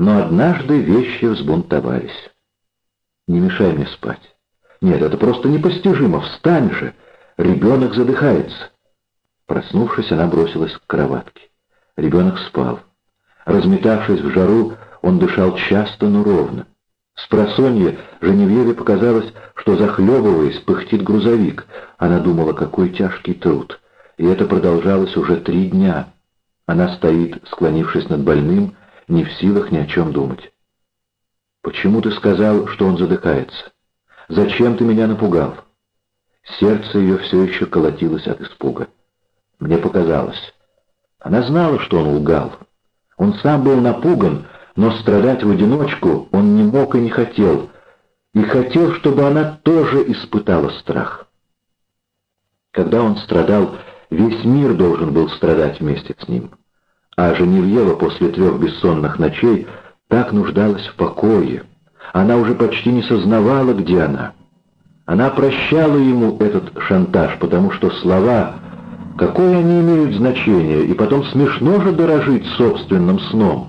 Но однажды вещи взбунтовались. «Не мешай мне спать». «Нет, это просто непостижимо. Встань же! Ребенок задыхается!» Проснувшись, она бросилась к кроватке. Ребенок спал. Разметавшись в жару, он дышал часто, но ровно. С просонья Женевьеве показалось, что, захлебываясь, пыхтит грузовик. Она думала, какой тяжкий труд. И это продолжалось уже три дня. Она стоит, склонившись над больным, не в силах ни о чем думать. «Почему ты сказал, что он задыхается? Зачем ты меня напугал?» Сердце ее все еще колотилось от испуга. Мне показалось. Она знала, что он лгал. Он сам был напуган, но страдать в одиночку он не мог и не хотел. И хотел, чтобы она тоже испытала страх. Когда он страдал, весь мир должен был страдать вместе с ним. А Женевьева после трех бессонных ночей так нуждалась в покое. Она уже почти не сознавала, где она. Она прощала ему этот шантаж, потому что слова, какое они имеют значение, и потом смешно же дорожить собственным сном.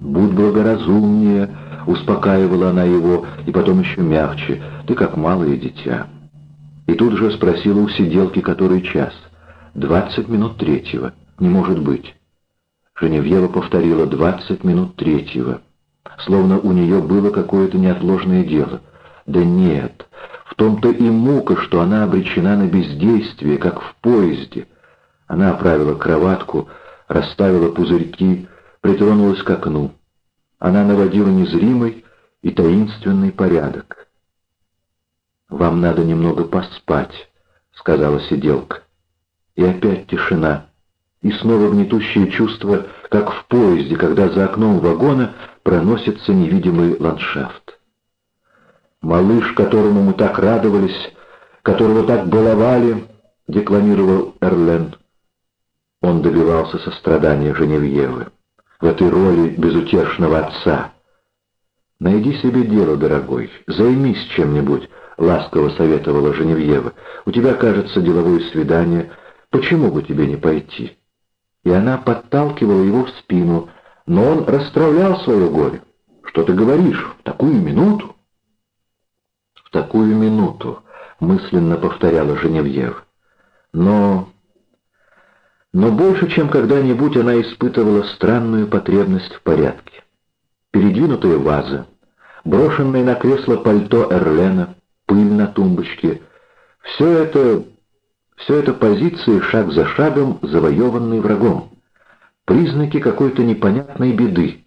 «Будь благоразумнее», — успокаивала она его, и потом еще мягче, «ты как малое дитя». И тут же спросила у сиделки, который час. «Двадцать минут третьего. Не может быть». Женевьева повторила «двадцать минут третьего», словно у нее было какое-то неотложное дело. Да нет, в том-то и мука, что она обречена на бездействие, как в поезде. Она оправила кроватку, расставила пузырьки, притронулась к окну. Она наводила незримый и таинственный порядок. «Вам надо немного поспать», — сказала сиделка. И опять тишина и снова гнетущее чувство, как в поезде, когда за окном вагона проносится невидимый ландшафт. «Малыш, которому мы так радовались, которого так баловали», — декламировал Эрлен. Он добивался сострадания Женевьевы в этой роли безутешного отца. «Найди себе дело, дорогой, займись чем-нибудь», — ласково советовала Женевьева. «У тебя, кажется, деловое свидание. Почему бы тебе не пойти?» И она подталкивала его в спину, но он расстравлял свое горе. «Что ты говоришь? В такую минуту?» «В такую минуту», — мысленно повторяла Женевьев. Но... Но больше, чем когда-нибудь, она испытывала странную потребность в порядке. Передвинутая ваза, брошенное на кресло пальто Эрлена, пыль на тумбочке — все это все это позиции шаг за шагом, завоеванные врагом. Признаки какой-то непонятной беды.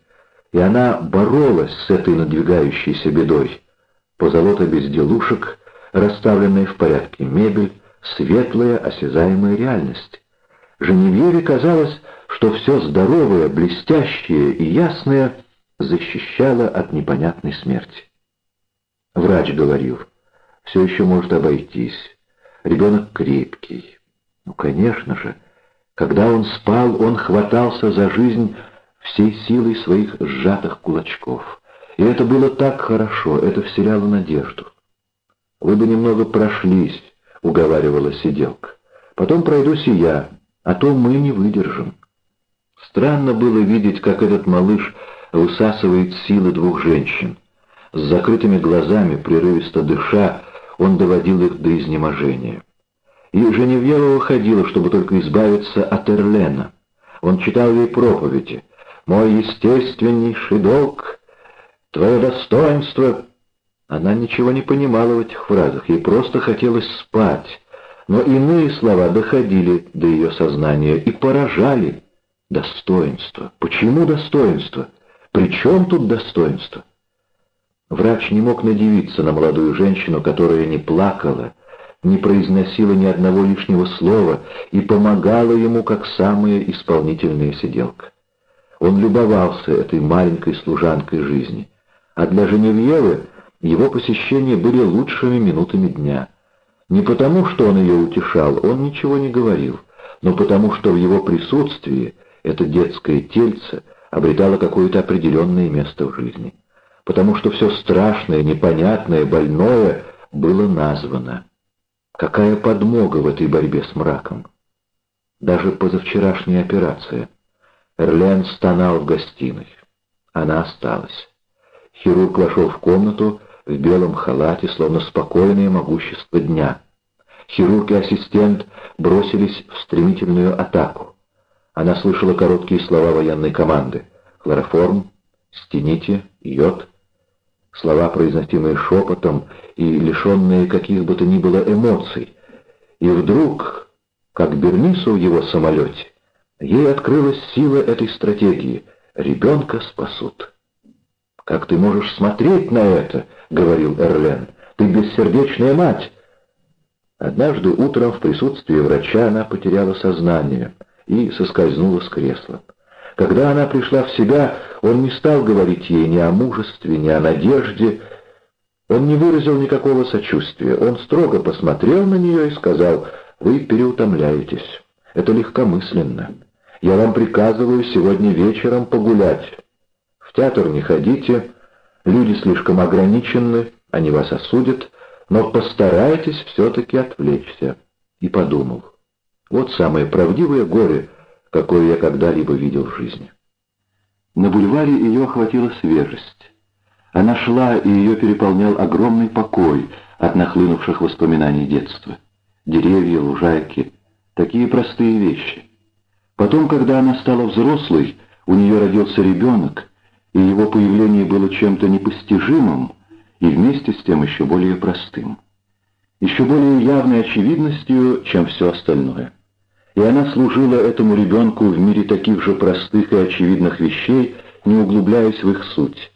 И она боролась с этой надвигающейся бедой. Позолота безделушек, расставленная в порядке мебель, светлая осязаемая реальность. Женевьеве казалось, что все здоровое, блестящее и ясное защищало от непонятной смерти. Врач говорил, все еще может обойтись. Ребенок крепкий. Ну, конечно же, когда он спал, он хватался за жизнь всей силой своих сжатых кулачков. И это было так хорошо, это вселяло надежду. «Вы бы немного прошлись», — уговаривала сиделка. «Потом пройдусь и я, а то мы не выдержим». Странно было видеть, как этот малыш высасывает силы двух женщин. С закрытыми глазами, прерывисто дыша, он доводил их до изнеможения. И Женевьева выходила, чтобы только избавиться от Эрлена. Он читал ей проповеди. «Мой естественнейший долг, твое достоинство...» Она ничего не понимала в этих фразах, ей просто хотелось спать. Но иные слова доходили до ее сознания и поражали. Достоинство. Почему достоинство? При чем тут достоинство? Врач не мог надевиться на молодую женщину, которая не плакала, не произносила ни одного лишнего слова и помогала ему как самая исполнительная сиделка. Он любовался этой маленькой служанкой жизни, а для Женевьевы его посещения были лучшими минутами дня. Не потому, что он ее утешал, он ничего не говорил, но потому, что в его присутствии это детское тельце обретало какое-то определенное место в жизни потому что все страшное, непонятное, больное было названо. Какая подмога в этой борьбе с мраком? Даже позавчерашняя операция. Эрлен стонал в гостиной. Она осталась. Хирург вошел в комнату в белом халате, словно спокойное могущество дня. Хирург и ассистент бросились в стремительную атаку. Она слышала короткие слова военной команды. Хлороформ, стените, йод. Слова, произносимые шепотом и лишенные каких бы то ни было эмоций. И вдруг, как Бернису в его самолете, ей открылась сила этой стратегии. Ребенка спасут. «Как ты можешь смотреть на это?» — говорил Эрлен. «Ты бессердечная мать!» Однажды утром в присутствии врача она потеряла сознание и соскользнула с кресла. Когда она пришла в себя, он не стал говорить ей ни о мужестве, ни о надежде. Он не выразил никакого сочувствия. Он строго посмотрел на нее и сказал, «Вы переутомляетесь. Это легкомысленно. Я вам приказываю сегодня вечером погулять. В театр не ходите, люди слишком ограничены, они вас осудят, но постарайтесь все-таки отвлечься». И подумал, вот самое правдивое горе, какое я когда-либо видел в жизни. На бульваре ее охватила свежесть. Она шла, и ее переполнял огромный покой от нахлынувших воспоминаний детства. Деревья, лужайки, такие простые вещи. Потом, когда она стала взрослой, у нее родился ребенок, и его появление было чем-то непостижимым и вместе с тем еще более простым. Еще более явной очевидностью, чем все остальное и она служила этому ребенку в мире таких же простых и очевидных вещей, не углубляясь в их суть.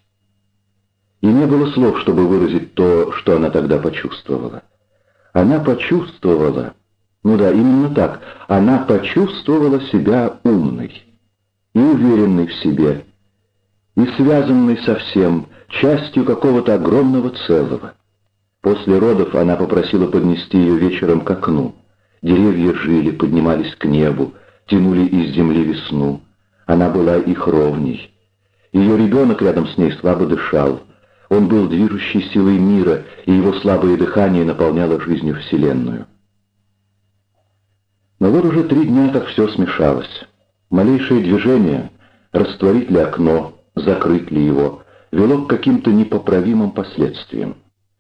И не было слов, чтобы выразить то, что она тогда почувствовала. Она почувствовала, ну да, именно так, она почувствовала себя умной и уверенной в себе, и связанной со всем, частью какого-то огромного целого. После родов она попросила поднести ее вечером к окну. Деревья жили, поднимались к небу, тянули из земли весну. Она была их ровней. Ее ребенок рядом с ней слабо дышал. Он был движущей силой мира, и его слабое дыхание наполняло жизнью Вселенную. Но вот уже три дня как все смешалось. Малейшее движение, растворить ли окно, закрыть ли его, вело к каким-то непоправимым последствиям.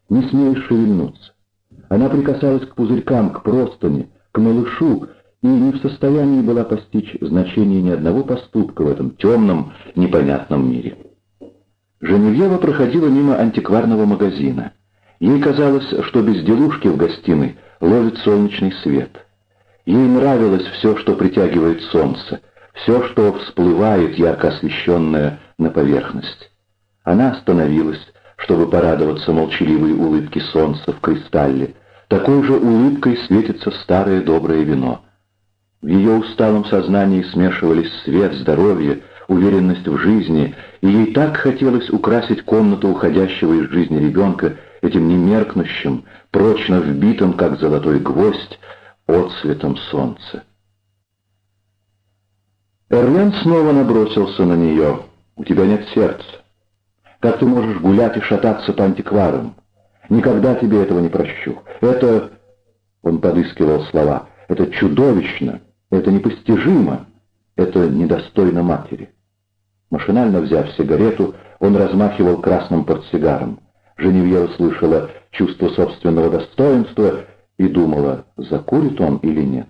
Не смеешь шевельнуться. Она прикасалась к пузырькам, к простыне, к малышу и не в состоянии была постичь значение ни одного поступка в этом темном, непонятном мире. Женевьева проходила мимо антикварного магазина. Ей казалось, что безделушки в гостиной ловит солнечный свет. Ей нравилось все, что притягивает солнце, все, что всплывает, ярко освещенное, на поверхность. Она остановилась, чтобы порадоваться молчаливой улыбке солнца в кристалле, такой же улыбкой светится старое доброе вино. В ее усталом сознании смешивались свет, здоровье, уверенность в жизни, и ей так хотелось украсить комнату уходящего из жизни ребенка этим немеркнущим, прочно вбитым, как золотой гвоздь, отцветом солнца. Эрлен снова набросился на нее. «У тебя нет сердца. Как ты можешь гулять и шататься по антикварам? Никогда тебе этого не прощу. Это...» Он подыскивал слова. «Это чудовищно. Это непостижимо. Это недостойно матери». Машинально взяв сигарету, он размахивал красным портсигаром. Женевьева слышала чувство собственного достоинства и думала, закурит он или нет.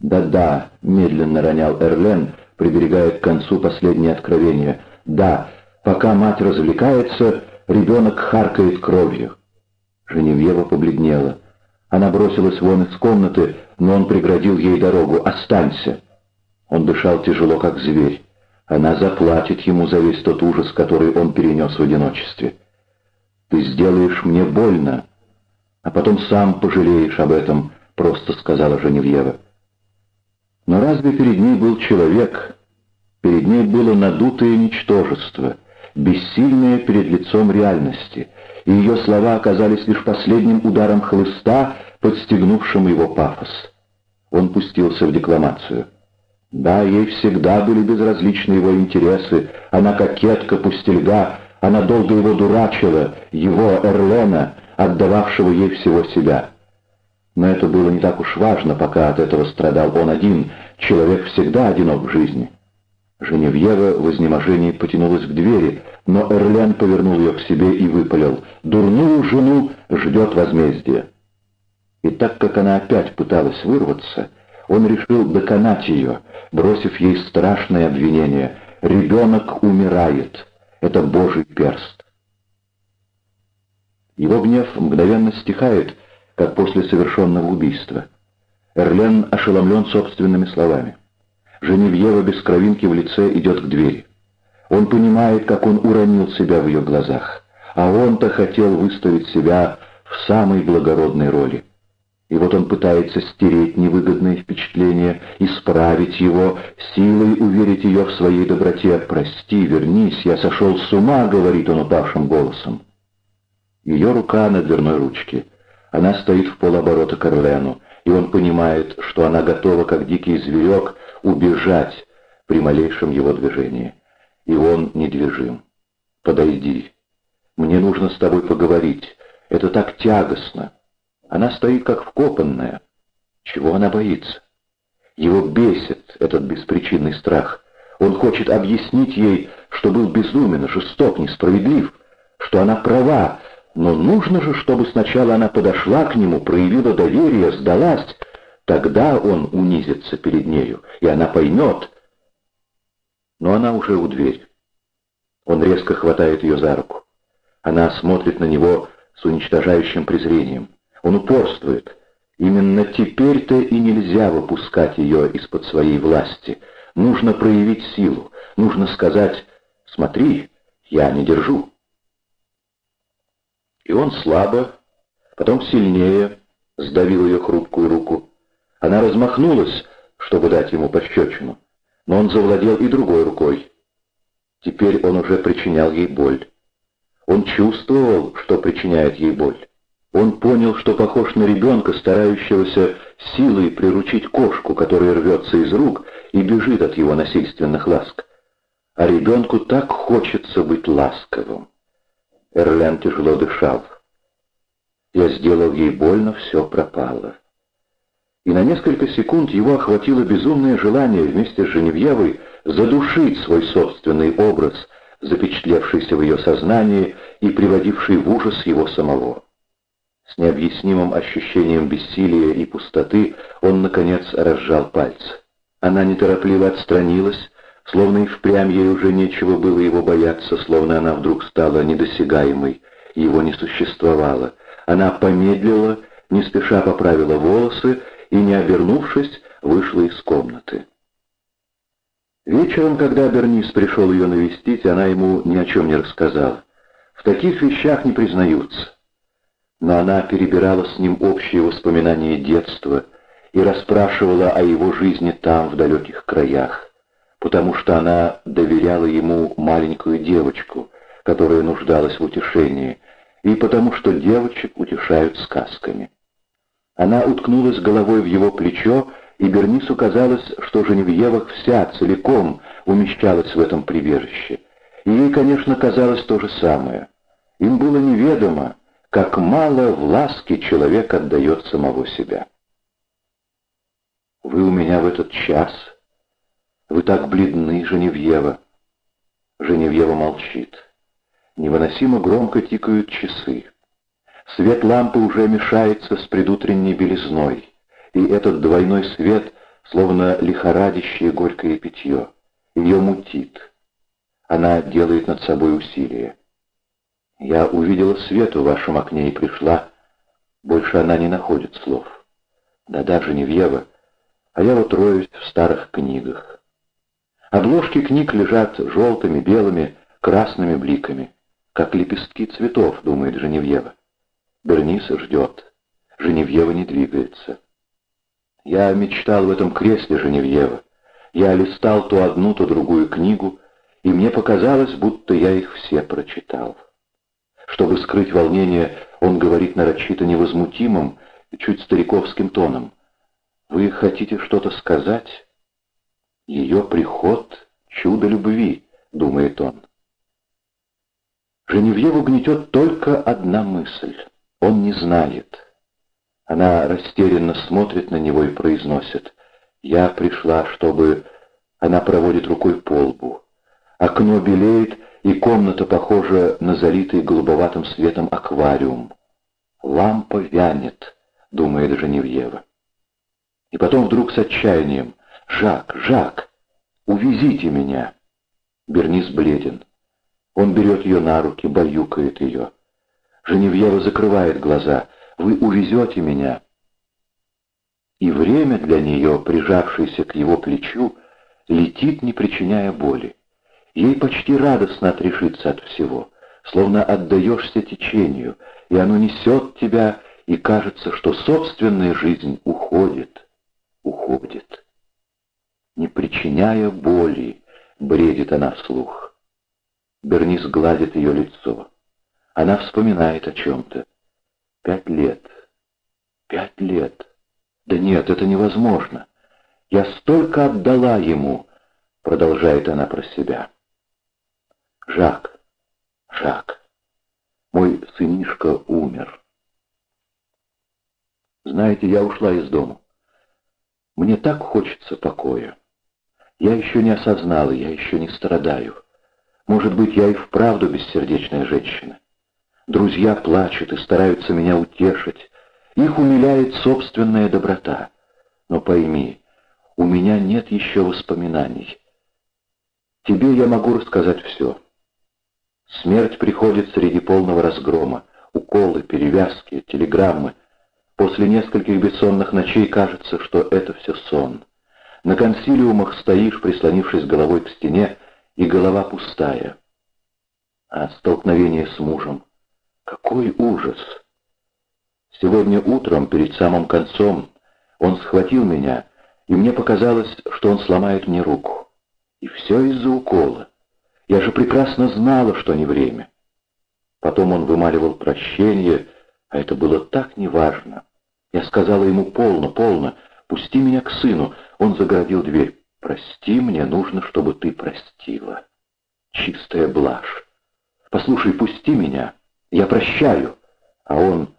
«Да-да», — медленно ронял Эрлен, приберегая к концу последнее откровение. «Да, пока мать развлекается, ребенок харкает кровью». Женевьева побледнела. Она бросилась вон из комнаты, но он преградил ей дорогу. «Останься!» Он дышал тяжело, как зверь. Она заплатит ему за весь тот ужас, который он перенес в одиночестве. «Ты сделаешь мне больно, а потом сам пожалеешь об этом», — просто сказала Женевьева. Но разве перед ней был человек? Перед ней было надутое ничтожество, бессильное перед лицом реальности — и ее слова оказались лишь последним ударом хлыста, подстегнувшим его пафос. Он пустился в декламацию. Да, ей всегда были безразличны его интересы, она кокетка, пустельга, она долго его дурачила, его, Эрлена, отдававшего ей всего себя. Но это было не так уж важно, пока от этого страдал он один, человек всегда одинок в жизни. Женевьева в изнеможении потянулась к двери, но Эрлен повернул ее к себе и выпалил. «Дурную жену ждет возмездие». И так как она опять пыталась вырваться, он решил доконать ее, бросив ей страшное обвинение. «Ребенок умирает. Это Божий перст». Его гнев мгновенно стихает, как после совершенного убийства. Эрлен ошеломлен собственными словами. Женевьева без кровинки в лице идет к двери. Он понимает, как он уронил себя в ее глазах, а он-то хотел выставить себя в самой благородной роли. И вот он пытается стереть невыгодное впечатление, исправить его, силой уверить ее в своей доброте. «Прости, вернись, я сошел с ума», — говорит он упавшим голосом. Ее рука на дверной ручке. Она стоит в полоборота к Орлену, и он понимает, что она готова, как дикий зверек, убежать при малейшем его движении. И он недвижим. «Подойди. Мне нужно с тобой поговорить. Это так тягостно». Она стоит как вкопанная. Чего она боится? Его бесит этот беспричинный страх. Он хочет объяснить ей, что был безумен, жесток, несправедлив, что она права, но нужно же, чтобы сначала она подошла к нему, проявила доверие, сдалась. Тогда он унизится перед нею, и она поймет. Но она уже у двери. Он резко хватает ее за руку. Она смотрит на него с уничтожающим презрением. Он упорствует. Именно теперь-то и нельзя выпускать ее из-под своей власти. Нужно проявить силу. Нужно сказать «Смотри, я не держу». И он слабо, потом сильнее сдавил ее хрупкую руку. Она размахнулась, чтобы дать ему пощечину, но он завладел и другой рукой. Теперь он уже причинял ей боль. Он чувствовал, что причиняет ей боль. Он понял, что похож на ребенка, старающегося силой приручить кошку, которая рвется из рук и бежит от его насильственных ласк. А ребенку так хочется быть ласковым. Эрлен тяжело дышал. Я сделал ей больно, все пропало. И на несколько секунд его охватило безумное желание вместе с Женевьевой задушить свой собственный образ, запечатлевшийся в ее сознании и приводивший в ужас его самого. С необъяснимым ощущением бессилия и пустоты он, наконец, разжал пальцы. Она неторопливо отстранилась, словно и впрямь ей уже нечего было его бояться, словно она вдруг стала недосягаемой, его не существовало. Она помедлила, не спеша поправила волосы и, не обернувшись, вышла из комнаты. Вечером, когда Бернис пришел ее навестить, она ему ни о чем не рассказала. В таких вещах не признаются но она перебирала с ним общие воспоминания детства и расспрашивала о его жизни там, в далеких краях, потому что она доверяла ему маленькую девочку, которая нуждалась в утешении, и потому что девочек утешают сказками. Она уткнулась головой в его плечо, и Бернису казалось, что Женевьева вся целиком умещалась в этом прибежище. И ей, конечно, казалось то же самое. Им было неведомо, как мало в ласке человек отдает самого себя. «Вы у меня в этот час? Вы так бледны, Женевьева!» Женевьева молчит. Невыносимо громко тикают часы. Свет лампы уже мешается с предутренней белизной, и этот двойной свет, словно лихорадящее горькое питье, ее мутит. Она делает над собой усилие. Я увидела свет в вашем окне и пришла. Больше она не находит слов. Да-да, Женевьева, а я вот роюсь в старых книгах. Обложки книг лежат желтыми, белыми, красными бликами, как лепестки цветов, думает Женевьева. Берниса ждет. Женевьева не двигается. Я мечтал в этом кресле Женевьева. Я листал то одну, то другую книгу, и мне показалось, будто я их все прочитал. Чтобы скрыть волнение, он говорит нарочито невозмутимым, чуть стариковским тоном. «Вы хотите что-то сказать?» «Ее приход — чудо любви», — думает он. Женевьеву гнетет только одна мысль. Он не знает. Она растерянно смотрит на него и произносит. «Я пришла, чтобы...» Она проводит рукой по лбу. Окно белеет, и комната похожа на залитый голубоватым светом аквариум. «Лампа вянет», — думает Женевьева. И потом вдруг с отчаянием «Жак, Жак, увезите меня!» Бернис бледен. Он берет ее на руки, баюкает ее. Женевьева закрывает глаза. «Вы увезете меня!» И время для нее, прижавшееся к его плечу, летит, не причиняя боли. Ей почти радостно отрешиться от всего, словно отдаешься течению, и оно несет тебя, и кажется, что собственная жизнь уходит, уходит. Не причиняя боли, бредит она вслух. Бернис гладит ее лицо. Она вспоминает о чем-то. Пять лет. Пять лет. Да нет, это невозможно. Я столько отдала ему, продолжает она про себя. Жак, Жак, мой сынишка умер. Знаете, я ушла из дома. Мне так хочется покоя. Я еще не осознала, я еще не страдаю. Может быть, я и вправду бессердечная женщина. Друзья плачут и стараются меня утешить. Их умиляет собственная доброта. Но пойми, у меня нет еще воспоминаний. Тебе я могу рассказать все. Смерть приходит среди полного разгрома. Уколы, перевязки, телеграммы. После нескольких бессонных ночей кажется, что это все сон. На консилиумах стоишь, прислонившись головой к стене, и голова пустая. А столкновение с мужем какой ужас! Сегодня утром, перед самым концом, он схватил меня, и мне показалось, что он сломает мне руку. И все из-за укола. Я же прекрасно знала, что не время. Потом он вымаливал прощение, а это было так неважно. Я сказала ему «полно, полно, пусти меня к сыну». Он загородил дверь. «Прости, мне нужно, чтобы ты простила». Чистая блажь. «Послушай, пусти меня». Я прощаю. А он,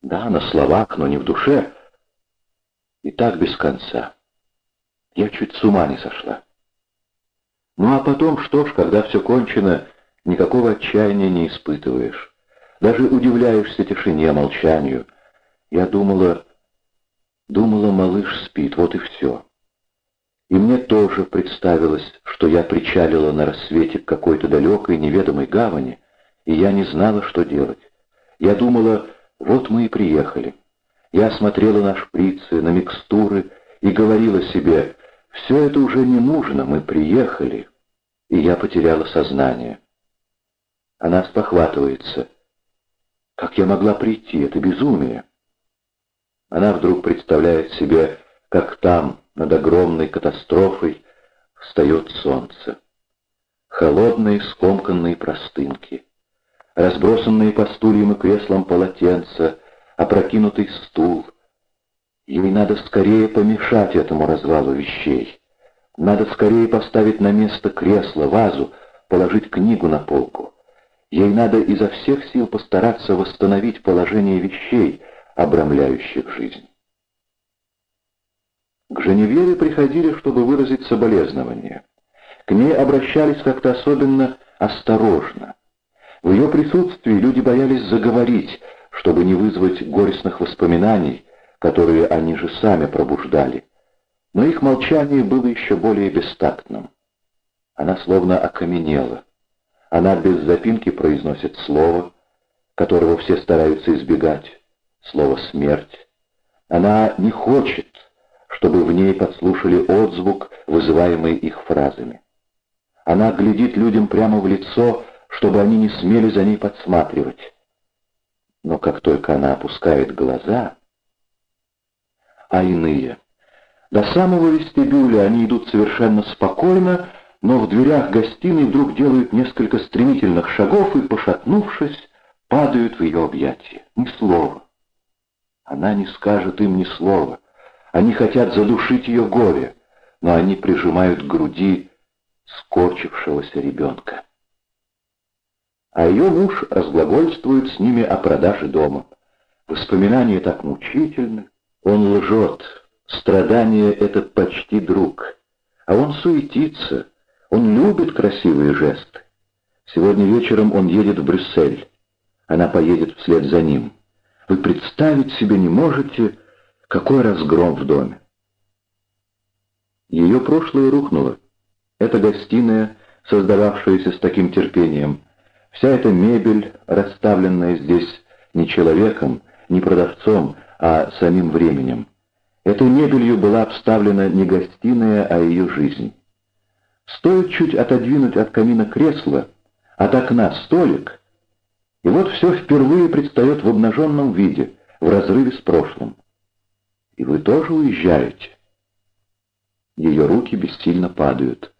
да, на словах, но не в душе. И так без конца. Я чуть с ума не сошла. Ну а потом, что ж, когда все кончено, никакого отчаяния не испытываешь. Даже удивляешься тишине, молчанию. Я думала, думала, малыш спит, вот и все. И мне тоже представилось, что я причалила на рассвете к какой-то далекой неведомой гавани, и я не знала, что делать. Я думала, вот мы и приехали. Я смотрела на шприцы, на микстуры и говорила себе, все это уже не нужно, мы приехали. И я потеряла сознание. Она спохватывается. Как я могла прийти? Это безумие. Она вдруг представляет себе, как там, над огромной катастрофой, встает солнце. Холодные скомканные простынки разбросанные по стульям и креслам полотенца, опрокинутый стул. Ей надо скорее помешать этому развалу вещей. Надо скорее поставить на место кресло, вазу, положить книгу на полку. Ей надо изо всех сил постараться восстановить положение вещей, обрамляющих жизнь. К Женевьеве приходили, чтобы выразить соболезнования. К ней обращались как-то особенно осторожно. В ее присутствии люди боялись заговорить, чтобы не вызвать горестных воспоминаний, которые они же сами пробуждали. Но их молчание было еще более бестактным. Она словно окаменела. Она без запинки произносит слово, которого все стараются избегать, слово «смерть». Она не хочет, чтобы в ней подслушали отзвук, вызываемый их фразами. Она глядит людям прямо в лицо, чтобы они не смели за ней подсматривать. Но как только она опускает глаза, а иные, до самого вестибюля они идут совершенно спокойно, но в дверях гостиной вдруг делают несколько стремительных шагов и, пошатнувшись, падают в ее объятия. Ни слова. Она не скажет им ни слова. Они хотят задушить ее горе, но они прижимают к груди скорчившегося ребенка а ее муж разглагольствует с ними о продаже дома. Воспоминания так мучительны. Он лжет. Страдание — это почти друг. А он суетится, он любит красивые жесты. Сегодня вечером он едет в Брюссель. Она поедет вслед за ним. Вы представить себе не можете, какой разгром в доме. Ее прошлое рухнуло. Эта гостиная, создававшаяся с таким терпением, вся эта мебель, расставленная здесь не человеком, не продавцом, а самим временем. Этой мебелью была обставлена не гостиная, а ее жизнь. Стоит чуть отодвинуть от камина кресло, от окна столик, и вот все впервые предстает в обнаженном виде, в разрыве с прошлым. И вы тоже уезжаете. Ее руки бессильно падают.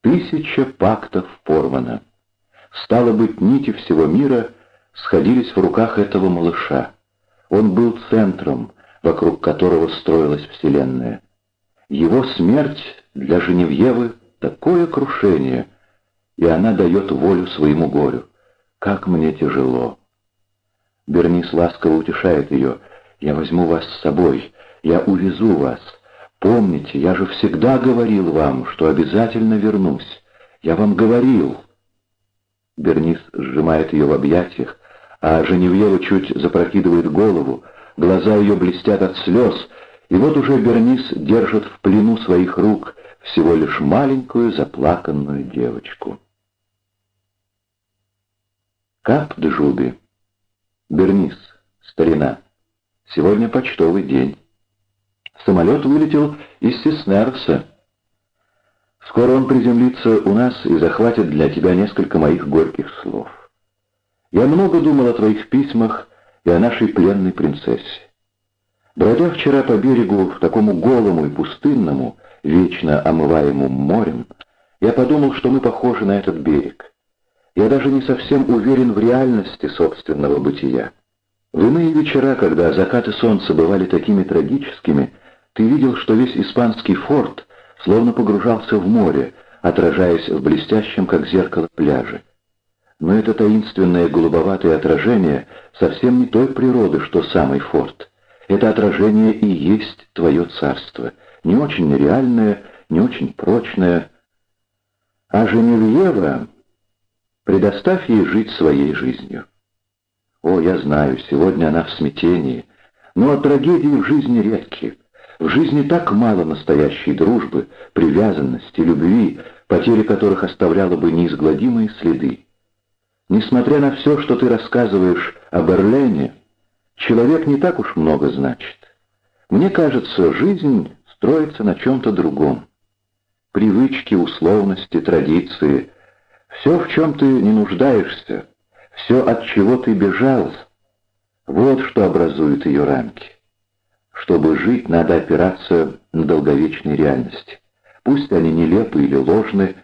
Тысяча пактов порвана. Стало быть, нити всего мира сходились в руках этого малыша. Он был центром, вокруг которого строилась Вселенная. Его смерть для Женевьевы — такое крушение, и она дает волю своему горю. Как мне тяжело. Бернис ласково утешает ее. «Я возьму вас с собой, я увезу вас. Помните, я же всегда говорил вам, что обязательно вернусь. Я вам говорил». Бернис сжимает ее в объятиях, а Женевьева чуть запрокидывает голову, глаза ее блестят от слез, и вот уже Бернис держит в плену своих рук всего лишь маленькую заплаканную девочку. Кап Джуби. Бернис. Старина. Сегодня почтовый день. Самолет вылетел из Сеснерса. Скоро он приземлится у нас и захватит для тебя несколько моих горьких слов. Я много думал о твоих письмах и о нашей пленной принцессе. Бродя вчера по берегу, в такому голому и пустынному, вечно омываемому морем, я подумал, что мы похожи на этот берег. Я даже не совсем уверен в реальности собственного бытия. В иные вечера, когда закаты солнца бывали такими трагическими, ты видел, что весь испанский форт словно погружался в море, отражаясь в блестящем, как зеркало, пляже. Но это таинственное голубоватое отражение совсем не той природы, что самый форт. Это отражение и есть твое царство, не очень реальное, не очень прочное. А Женевьева, предоставь ей жить своей жизнью. О, я знаю, сегодня она в смятении, но трагедии в жизни редкие. В жизни так мало настоящей дружбы, привязанности, любви, потери которых оставляла бы неизгладимые следы. Несмотря на все, что ты рассказываешь о Берлене, человек не так уж много значит. Мне кажется, жизнь строится на чем-то другом. Привычки, условности, традиции — все, в чем ты не нуждаешься, все, от чего ты бежал, вот что образует ее рамки. Чтобы жить, надо опираться на долговечные реальности. Пусть они нелепы или ложны,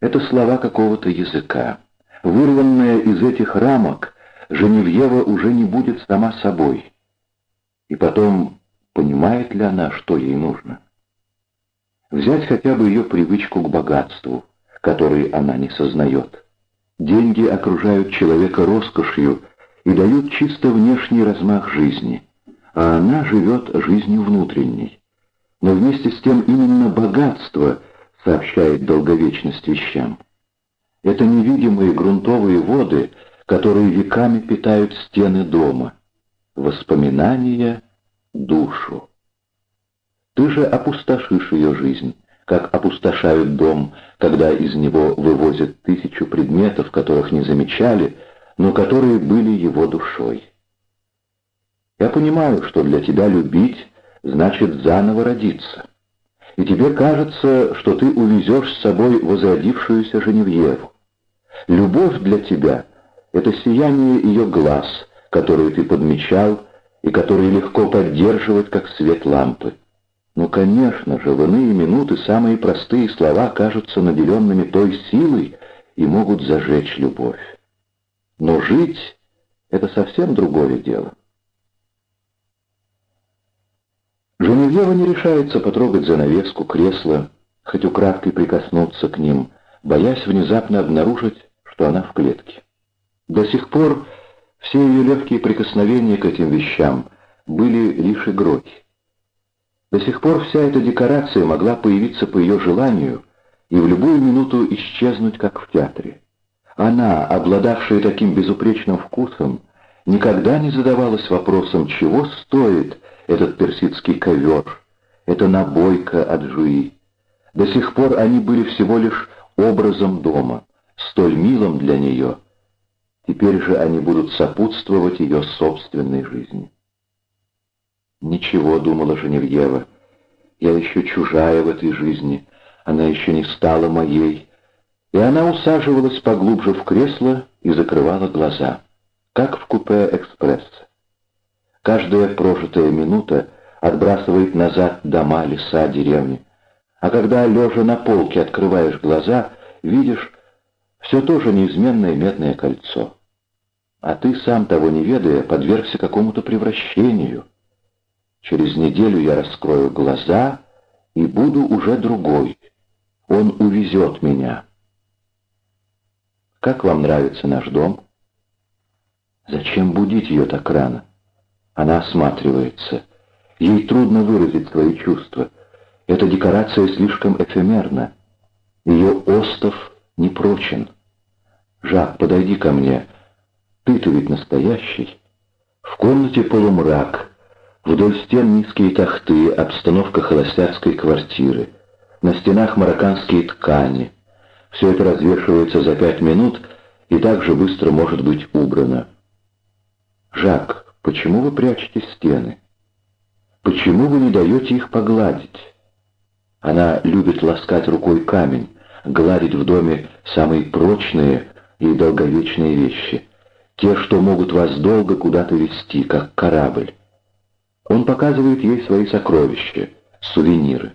это слова какого-то языка. Вырванная из этих рамок, Женевьева уже не будет сама собой. И потом, понимает ли она, что ей нужно? Взять хотя бы ее привычку к богатству, который она не сознает. Деньги окружают человека роскошью и дают чисто внешний размах жизни, а она живет жизнью внутренней. Но вместе с тем именно богатство сообщает долговечность вещам. Это невидимые грунтовые воды, которые веками питают стены дома. Воспоминания — душу. Ты же опустошишь ее жизнь, как опустошают дом, когда из него вывозят тысячу предметов, которых не замечали, но которые были его душой. Я понимаю, что для тебя любить значит заново родиться. И тебе кажется, что ты увезешь с собой возродившуюся Женевьеву. Любовь для тебя — это сияние ее глаз, которые ты подмечал и которые легко поддерживать, как свет лампы. Ну, конечно же, в иные минуты самые простые слова кажутся наделенными той силой и могут зажечь любовь. Но жить — это совсем другое дело. Женевьева не решается потрогать занавеску, кресло, хоть украдкой прикоснуться к ним, боясь внезапно обнаружить, что она в клетке. До сих пор все ее легкие прикосновения к этим вещам были лишь игрой. До сих пор вся эта декорация могла появиться по ее желанию и в любую минуту исчезнуть, как в театре. Она, обладавшая таким безупречным вкусом, никогда не задавалась вопросом, чего стоит этот персидский ковер, эта набойка от жуи. До сих пор они были всего лишь образом дома, столь милым для нее. Теперь же они будут сопутствовать ее собственной жизни. «Ничего», — думала Женевьева, — «я еще чужая в этой жизни, она еще не стала моей». И она усаживалась поглубже в кресло и закрывала глаза, как в купе экспресса. Каждая прожитая минута отбрасывает назад дома, леса, деревни. А когда, лежа на полке, открываешь глаза, видишь все то же неизменное медное кольцо. А ты, сам того не ведая, подвергся какому-то превращению — Через неделю я раскрою глаза и буду уже другой. Он увезет меня. Как вам нравится наш дом? Зачем будить ее так рано? Она осматривается. Ей трудно выразить свои чувства. Эта декорация слишком эфемерна. Ее остов непрочен. Жак, подойди ко мне. Ты-то ведь настоящий. В комнате полумрак. Вдоль стен низкие тахты, обстановка холостяцкой квартиры. На стенах марокканские ткани. Все это развешивается за пять минут и также быстро может быть убрано. «Жак, почему вы прячете стены? Почему вы не даете их погладить?» Она любит ласкать рукой камень, гладить в доме самые прочные и долговечные вещи, те, что могут вас долго куда-то вести, как корабль. Он показывает ей свои сокровища, сувениры.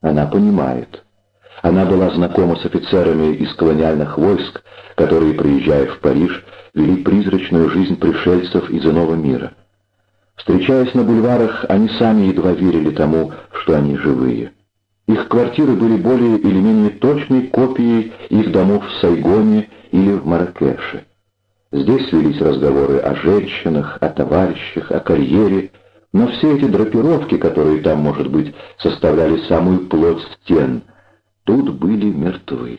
Она понимает. Она была знакома с офицерами из колониальных войск, которые, приезжая в Париж, вели призрачную жизнь пришельцев из иного мира. Встречаясь на бульварах, они сами едва верили тому, что они живые. Их квартиры были более или менее точной копией их домов в Сайгоне или в Маракеше. Здесь велись разговоры о женщинах, о товарищах, о карьере, но все эти драпировки, которые там, может быть, составляли самую плоть стен, тут были мертвы.